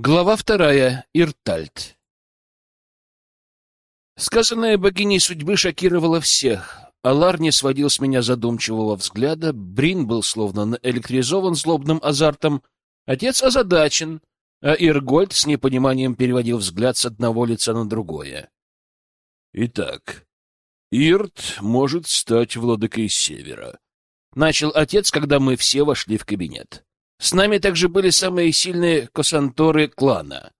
Глава вторая. Иртальт. Сказанное богиней судьбы шокировало всех. Алар не сводил с меня задумчивого взгляда, Брин был словно наэлектризован злобным азартом, отец озадачен, а Иргольд с непониманием переводил взгляд с одного лица на другое. «Итак, Ирт может стать владыкой Севера», — начал отец, когда мы все вошли в кабинет. С нами также были самые сильные косанторы клана.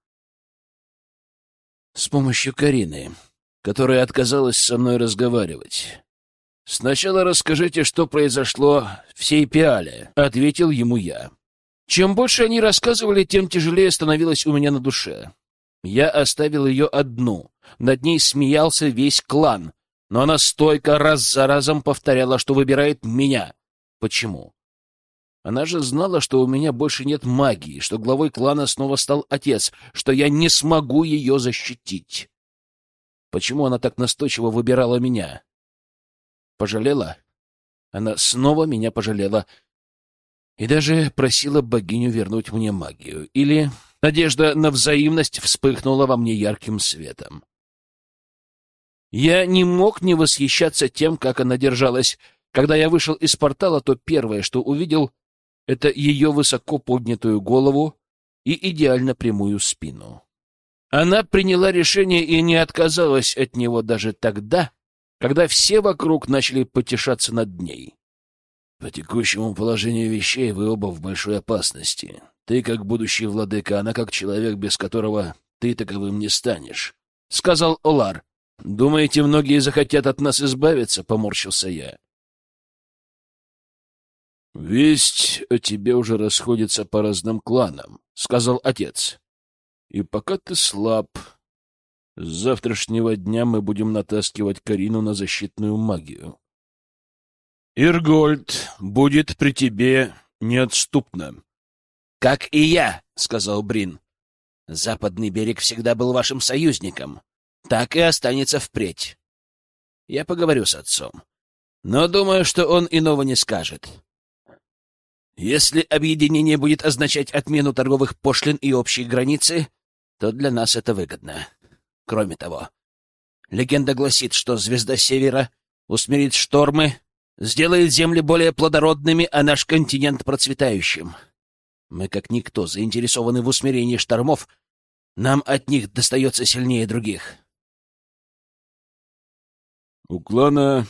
С помощью Карины, которая отказалась со мной разговаривать. «Сначала расскажите, что произошло в Сейпиале», — ответил ему я. Чем больше они рассказывали, тем тяжелее становилось у меня на душе. Я оставил ее одну. Над ней смеялся весь клан, но она стойко раз за разом повторяла, что выбирает меня. Почему? Она же знала, что у меня больше нет магии, что главой клана снова стал отец, что я не смогу ее защитить. Почему она так настойчиво выбирала меня? Пожалела? Она снова меня пожалела. И даже просила богиню вернуть мне магию. Или надежда на взаимность вспыхнула во мне ярким светом. Я не мог не восхищаться тем, как она держалась. Когда я вышел из портала, то первое, что увидел, это ее высоко поднятую голову и идеально прямую спину. Она приняла решение и не отказалась от него даже тогда, когда все вокруг начали потешаться над ней. По текущему положению вещей вы оба в большой опасности. Ты как будущий владыка, она как человек, без которого ты таковым не станешь, — сказал Олар. — Думаете, многие захотят от нас избавиться? — поморщился я. «Весть о тебе уже расходится по разным кланам», — сказал отец. «И пока ты слаб, с завтрашнего дня мы будем натаскивать Карину на защитную магию. Иргольд будет при тебе неотступно». «Как и я», — сказал Брин. «Западный берег всегда был вашим союзником. Так и останется впредь. Я поговорю с отцом. Но думаю, что он иного не скажет. Если объединение будет означать отмену торговых пошлин и общей границы, то для нас это выгодно. Кроме того, легенда гласит, что звезда Севера усмирит штормы, сделает земли более плодородными, а наш континент процветающим. Мы, как никто, заинтересованы в усмирении штормов, нам от них достается сильнее других. У клана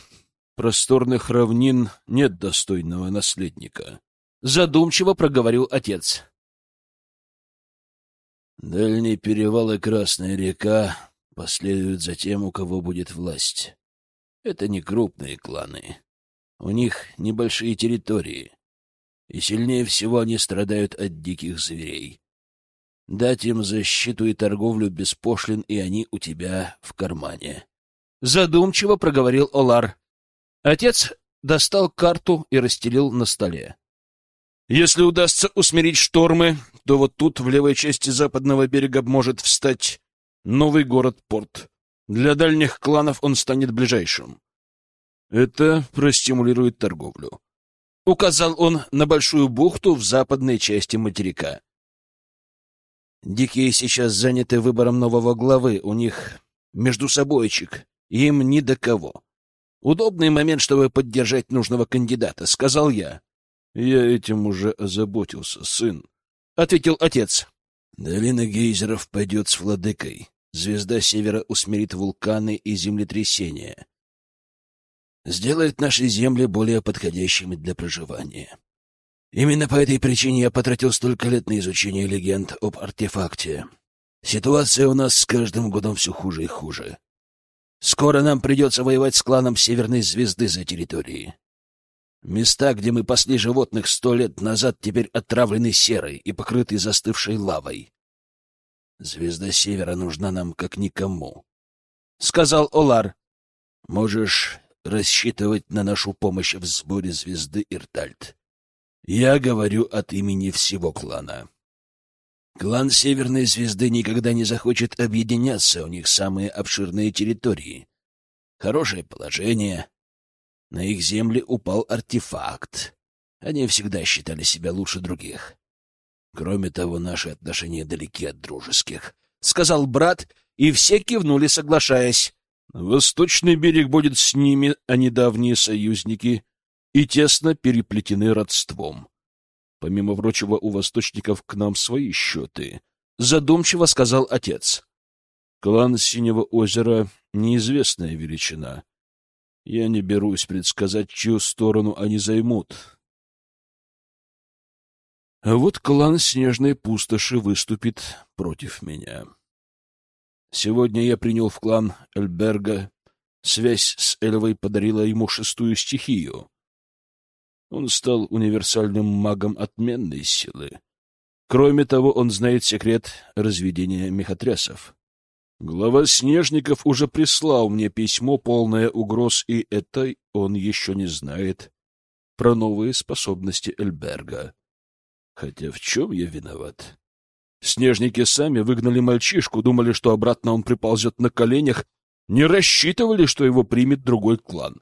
просторных равнин нет достойного наследника, — задумчиво проговорил отец. Дальний перевал и Красная река последуют за тем, у кого будет власть. Это не крупные кланы. У них небольшие территории, и сильнее всего они страдают от диких зверей. Дать им защиту и торговлю без пошлин, и они у тебя в кармане. Задумчиво проговорил Олар. Отец достал карту и расстелил на столе. Если удастся усмирить штормы, то вот тут, в левой части западного берега, может встать новый город-порт. Для дальних кланов он станет ближайшим. Это простимулирует торговлю. Указал он на большую бухту в западной части материка. Дикие сейчас заняты выбором нового главы, у них между собойчик, им ни до кого. Удобный момент, чтобы поддержать нужного кандидата, сказал я. Я этим уже озаботился, сын, — ответил отец. Долина гейзеров пойдет с владыкой. Звезда севера усмирит вулканы и землетрясения. Сделает наши земли более подходящими для проживания. Именно по этой причине я потратил столько лет на изучение легенд об артефакте. Ситуация у нас с каждым годом все хуже и хуже. Скоро нам придется воевать с кланом Северной Звезды за территории. Места, где мы пасли животных сто лет назад, теперь отравлены серой и покрыты застывшей лавой. Звезда Севера нужна нам как никому, — сказал Олар. Можешь рассчитывать на нашу помощь в сборе звезды Иртальт. Я говорю от имени всего клана. Клан Северной Звезды никогда не захочет объединяться, у них самые обширные территории. Хорошее положение, на их земли упал артефакт. Они всегда считали себя лучше других. Кроме того, наши отношения далеки от дружеских, — сказал брат, и все кивнули, соглашаясь. Восточный берег будет с ними, а недавние союзники, и тесно переплетены родством. Помимо прочего, у восточников к нам свои счеты, — задумчиво сказал отец. Клан Синего озера — неизвестная величина. Я не берусь предсказать, чью сторону они займут. А вот клан Снежной Пустоши выступит против меня. Сегодня я принял в клан Эльберга. Связь с Эльвой подарила ему шестую стихию. Он стал универсальным магом отменной силы. Кроме того, он знает секрет разведения мехотрясов. Глава Снежников уже прислал мне письмо, полное угроз, и это он еще не знает про новые способности Эльберга. Хотя в чем я виноват? Снежники сами выгнали мальчишку, думали, что обратно он приползет на коленях, не рассчитывали, что его примет другой клан.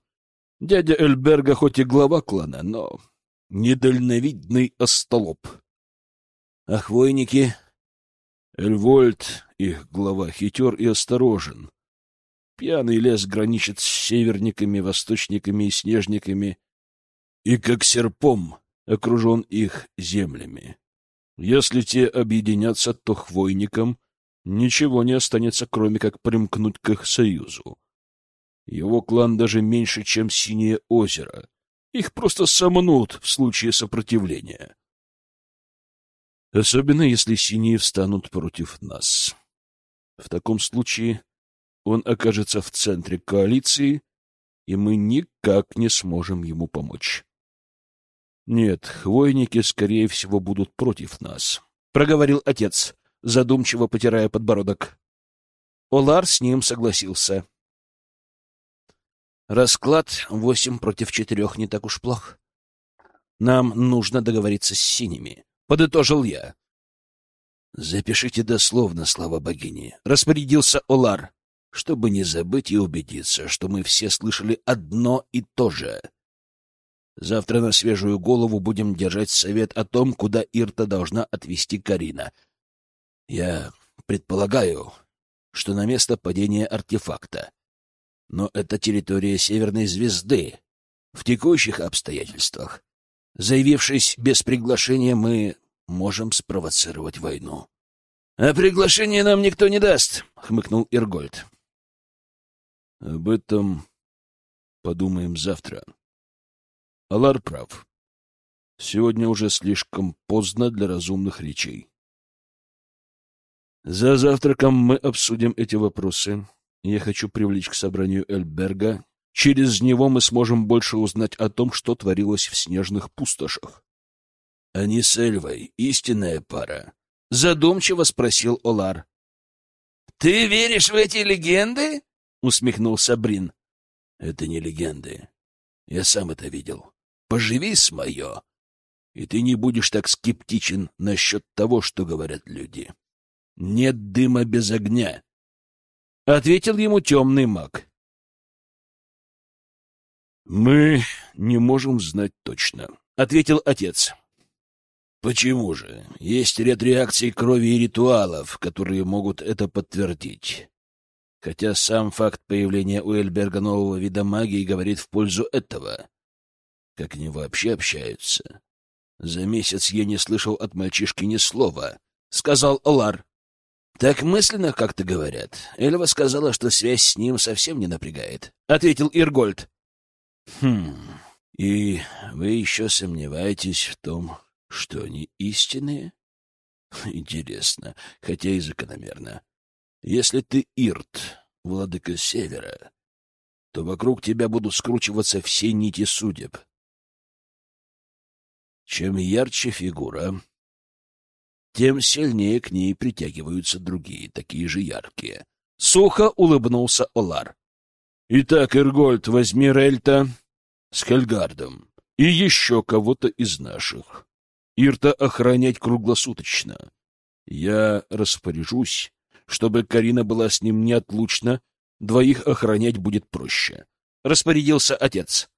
Дядя Эльберга хоть и глава клана, но недальновидный остолоп. Охвойники... Эльвольд, их глава, хитер и осторожен. Пьяный лес граничит с северниками, восточниками и снежниками, и как серпом окружен их землями. Если те объединятся, то хвойникам ничего не останется, кроме как примкнуть к их союзу. Его клан даже меньше, чем Синее озеро. Их просто сомнут в случае сопротивления. Особенно, если синие встанут против нас. В таком случае он окажется в центре коалиции, и мы никак не сможем ему помочь. Нет, хвойники, скорее всего, будут против нас, — проговорил отец, задумчиво потирая подбородок. Олар с ним согласился. Расклад восемь против четырех не так уж плох. Нам нужно договориться с синими, — подытожил я. Запишите дословно слова богини, — распорядился Олар, чтобы не забыть и убедиться, что мы все слышали одно и то же. Завтра на свежую голову будем держать совет о том, куда Ирта должна отвезти Карина. Я предполагаю, что на место падения артефакта. Но это территория Северной Звезды. В текущих обстоятельствах, заявившись без приглашения, мы можем спровоцировать войну. — А приглашение нам никто не даст, — хмыкнул Иргольд. — Об этом подумаем завтра. Алар прав. Сегодня уже слишком поздно для разумных речей. За завтраком мы обсудим эти вопросы. Я хочу привлечь к собранию Эльберга. Через него мы сможем больше узнать о том, что творилось в снежных пустошах. — Они с Эльвой истинная пара? — задумчиво спросил Олар. — Ты веришь в эти легенды? — усмехнулся Брин. — Это не легенды. Я сам это видел поживи с мое, и ты не будешь так скептичен насчет того, что говорят люди. Нет дыма без огня, — ответил ему темный маг. Мы не можем знать точно, — ответил отец. Почему же? Есть ряд реакций крови и ритуалов, которые могут это подтвердить. Хотя сам факт появления у Эльберга нового вида магии говорит в пользу этого. Как они вообще общаются? За месяц я не слышал от мальчишки ни слова, — сказал Олар. Так мысленно как-то говорят. Эльва сказала, что связь с ним совсем не напрягает, — ответил Иргольд. Хм, и вы еще сомневаетесь в том, что они истинные? Интересно, хотя и закономерно. Если ты Ирт, владыка Севера, то вокруг тебя будут скручиваться все нити судеб. Чем ярче фигура, тем сильнее к ней притягиваются другие, такие же яркие. Сухо улыбнулся Олар. «Итак, Иргольд, возьми Рельта с Хельгардом и еще кого-то из наших. Ирта охранять круглосуточно. Я распоряжусь, чтобы Карина была с ним неотлучна, двоих охранять будет проще. Распорядился отец.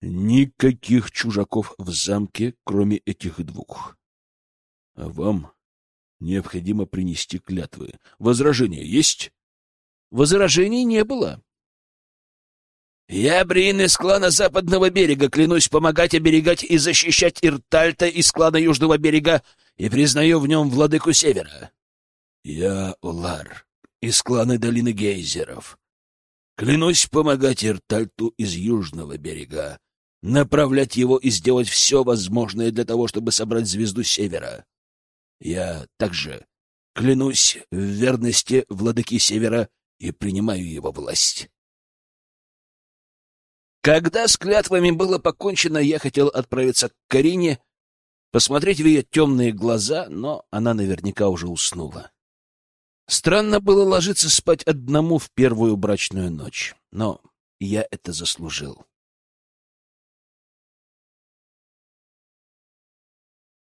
Никаких чужаков в замке, кроме этих двух. А вам необходимо принести клятвы. Возражения есть? Возражений не было. Я, Брин из клана Западного берега, клянусь помогать, оберегать и защищать Иртальта из клана Южного берега и признаю в нем владыку Севера. Я Улар из клана Долины Гейзеров. Клянусь помогать Иртальту из Южного берега, направлять его и сделать все возможное для того, чтобы собрать звезду Севера. Я также клянусь в верности владыке Севера и принимаю его власть. Когда с клятвами было покончено, я хотел отправиться к Карине, посмотреть в ее темные глаза, но она наверняка уже уснула. Странно было ложиться спать одному в первую брачную ночь, но я это заслужил.